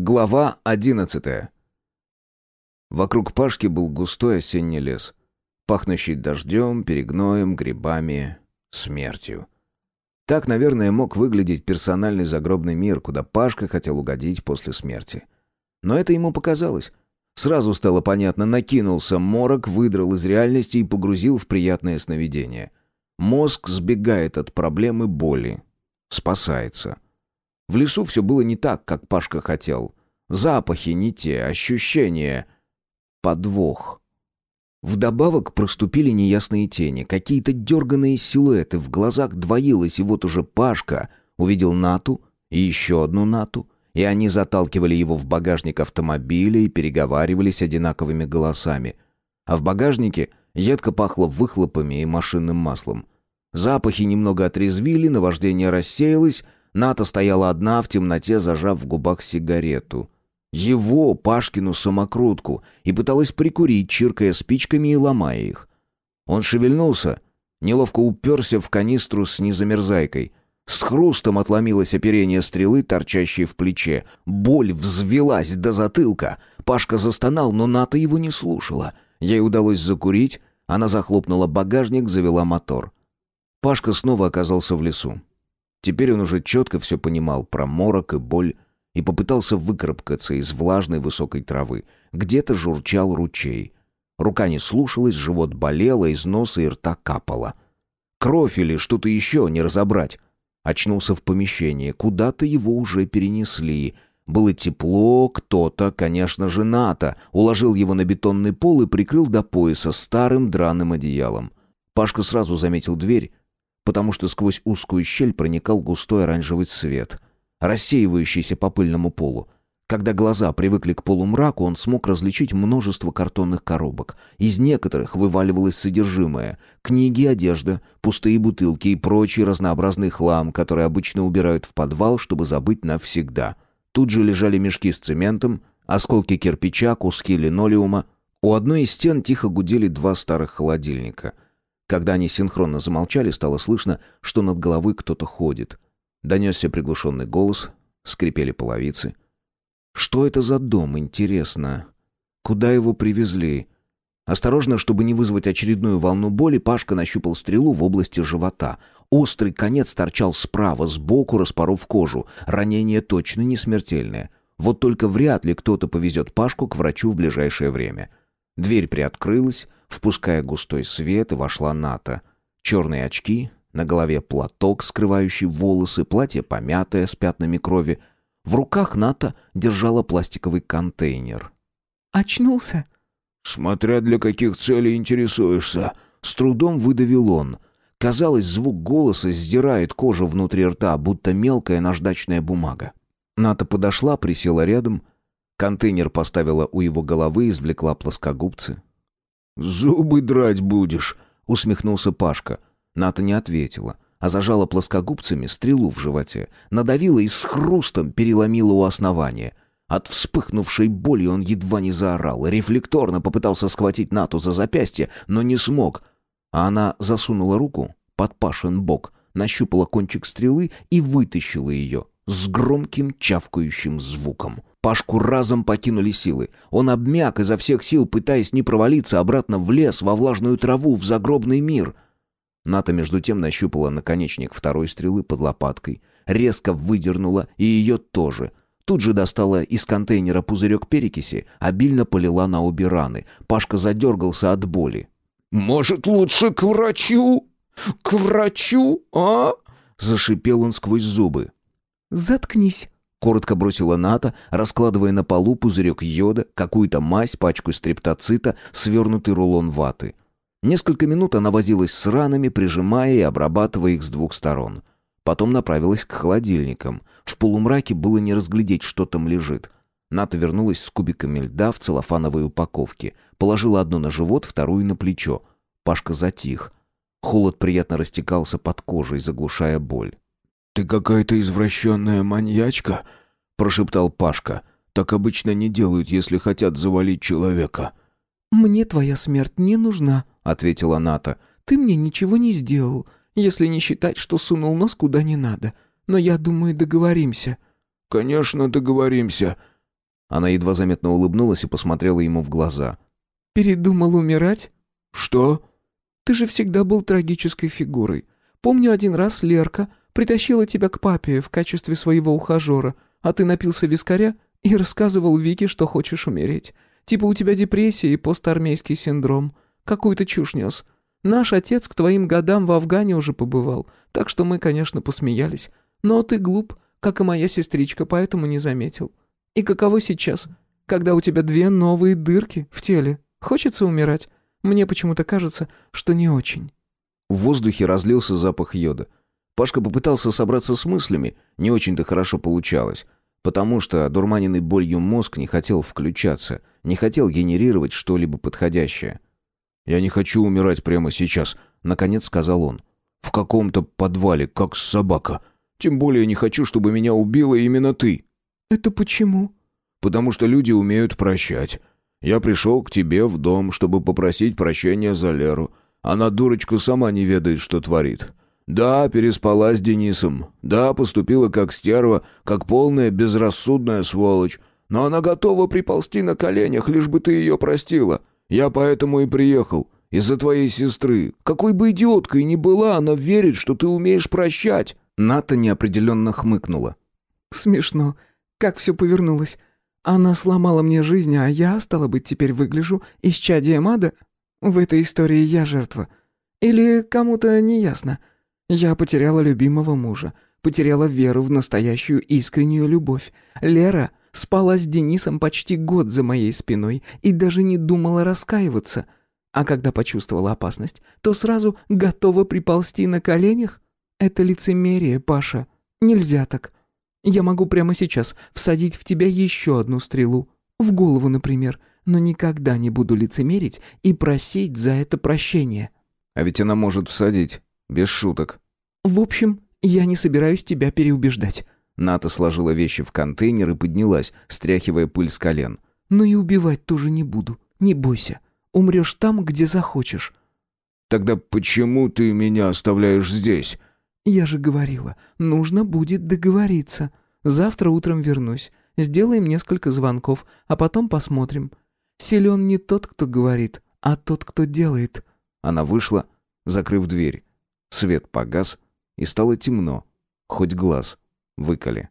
Глава одиннадцатая. Вокруг Пашки был густой осенний лес, пахнущий дождем, перегноем, грибами, смертью. Так, наверное, мог выглядеть персональный загробный мир, куда Пашка хотел угодить после смерти. Но это ему показалось. Сразу стало понятно, накинулся морок, выдрал из реальности и погрузил в приятное сновидение. Мозг сбегает от проблемы боли. Спасается. В лесу все было не так, как Пашка хотел. Запахи не те, ощущения... Подвох. Вдобавок проступили неясные тени, какие-то дерганные силуэты, в глазах двоилось, и вот уже Пашка увидел Нату и еще одну Нату, и они заталкивали его в багажник автомобиля и переговаривались одинаковыми голосами. А в багажнике едко пахло выхлопами и машинным маслом. Запахи немного отрезвили, наваждение рассеялось, Ната стояла одна в темноте, зажав в губах сигарету. Его, Пашкину, самокрутку, и пыталась прикурить, чиркая спичками и ломая их. Он шевельнулся, неловко уперся в канистру с незамерзайкой. С хрустом отломилось оперение стрелы, торчащей в плече. Боль взвелась до затылка. Пашка застонал, но Ната его не слушала. Ей удалось закурить, она захлопнула багажник, завела мотор. Пашка снова оказался в лесу. Теперь он уже четко все понимал про морок и боль и попытался выкарабкаться из влажной высокой травы. Где-то журчал ручей. Рука не слушалась, живот болело, из носа и рта капало. Кровь или что-то еще, не разобрать. Очнулся в помещении, куда-то его уже перенесли. Было тепло, кто-то, конечно же, НАТО, уложил его на бетонный пол и прикрыл до пояса старым драным одеялом. Пашка сразу заметил дверь, потому что сквозь узкую щель проникал густой оранжевый свет, рассеивающийся по пыльному полу. Когда глаза привыкли к полумраку, он смог различить множество картонных коробок. Из некоторых вываливалось содержимое. Книги, одежда, пустые бутылки и прочий разнообразный хлам, который обычно убирают в подвал, чтобы забыть навсегда. Тут же лежали мешки с цементом, осколки кирпича, куски линолеума. У одной из стен тихо гудели два старых холодильника — когда они синхронно замолчали, стало слышно, что над головой кто-то ходит. Донесся приглушенный голос, скрипели половицы. «Что это за дом, интересно? Куда его привезли?» Осторожно, чтобы не вызвать очередную волну боли, Пашка нащупал стрелу в области живота. Острый конец торчал справа, сбоку, распоров кожу. Ранение точно не смертельное. Вот только вряд ли кто-то повезет Пашку к врачу в ближайшее время. Дверь приоткрылась, впуская густой свет, и вошла Ната. Черные очки, на голове платок, скрывающий волосы, платье помятое с пятнами крови. В руках Ната держала пластиковый контейнер. «Очнулся?» «Смотря для каких целей интересуешься», — с трудом выдавил он. Казалось, звук голоса сдирает кожу внутри рта, будто мелкая наждачная бумага. Ната подошла, присела рядом. Контейнер поставила у его головы извлекла плоскогубцы. «Зубы драть будешь», — усмехнулся Пашка. Ната не ответила, а зажала плоскогубцами стрелу в животе, надавила и с хрустом переломила у основания. От вспыхнувшей боли он едва не заорал, рефлекторно попытался схватить Нату за запястье, но не смог. А она засунула руку под Пашин бок, нащупала кончик стрелы и вытащила ее с громким чавкающим звуком. Пашку разом покинули силы. Он обмяк изо всех сил, пытаясь не провалиться обратно в лес, во влажную траву, в загробный мир. Ната между тем нащупала наконечник второй стрелы под лопаткой, резко выдернула и ее тоже. Тут же достала из контейнера пузырек перекиси, обильно полила на обе раны. Пашка задергался от боли. «Может, лучше к врачу? К врачу, а?» Зашипел он сквозь зубы. «Заткнись», Коротко бросила Ната, раскладывая на полу пузырек йода, какую-то мазь, пачку стриптоцита, свернутый рулон ваты. Несколько минут она возилась с ранами, прижимая и обрабатывая их с двух сторон. Потом направилась к холодильникам. В полумраке было не разглядеть, что там лежит. Ната вернулась с кубиками льда в целлофановой упаковке. Положила одну на живот, вторую на плечо. Пашка затих. Холод приятно растекался под кожей, заглушая боль. «Ты какая-то извращенная маньячка?» — прошептал Пашка. «Так обычно не делают, если хотят завалить человека». «Мне твоя смерть не нужна», — ответила Ната. «Ты мне ничего не сделал, если не считать, что сунул нос куда не надо. Но я думаю, договоримся». «Конечно, договоримся». Она едва заметно улыбнулась и посмотрела ему в глаза. «Передумал умирать? «Что?» Ты же всегда был трагической фигурой. Помню, один раз Лерка притащила тебя к папе в качестве своего ухажера, а ты напился вискаря и рассказывал Вике, что хочешь умереть. Типа у тебя депрессия и постармейский синдром. Какую-то чушь нес. Наш отец к твоим годам в Афгане уже побывал, так что мы, конечно, посмеялись. Но ты глуп, как и моя сестричка, поэтому не заметил. И каково сейчас, когда у тебя две новые дырки в теле? Хочется умирать? Мне почему-то кажется, что не очень». В воздухе разлился запах йода. Пашка попытался собраться с мыслями, не очень-то хорошо получалось, потому что дурманенный болью мозг не хотел включаться, не хотел генерировать что-либо подходящее. «Я не хочу умирать прямо сейчас», — наконец сказал он. «В каком-то подвале, как собака. Тем более не хочу, чтобы меня убила именно ты». «Это почему?» «Потому что люди умеют прощать. Я пришел к тебе в дом, чтобы попросить прощения за Леру. Она, дурочка, сама не ведает, что творит. Да, переспала с Денисом. Да, поступила как стерва, как полная безрассудная сволочь. Но она готова приползти на коленях, лишь бы ты ее простила. Я поэтому и приехал. Из-за твоей сестры. Какой бы идиоткой ни была, она верит, что ты умеешь прощать». Ната неопределенно хмыкнула. «Смешно. Как все повернулось. Она сломала мне жизнь, а я, стало быть, теперь выгляжу исчадием ада? В этой истории я жертва. Или кому-то не ясно. Я потеряла любимого мужа, потеряла веру в настоящую искреннюю любовь. Лера спала с Денисом почти год за моей спиной и даже не думала раскаиваться. А когда почувствовала опасность, то сразу готова приползти на коленях? Это лицемерие, Паша. Нельзя так. Я могу прямо сейчас всадить в тебя еще одну стрелу. В голову, например. Но никогда не буду лицемерить и просить за это прощения». «А ведь она может всадить. Без шуток». «В общем, я не собираюсь тебя переубеждать». Ната сложила вещи в контейнер и поднялась, стряхивая пыль с колен. «Но и убивать тоже не буду. Не бойся. Умрешь там, где захочешь». «Тогда почему ты меня оставляешь здесь?» «Я же говорила, нужно будет договориться. Завтра утром вернусь. Сделаем несколько звонков, а потом посмотрим. Силен не тот, кто говорит, а тот, кто делает». Она вышла, закрыв дверь. Свет погас, и стало темно, хоть глаз выколи.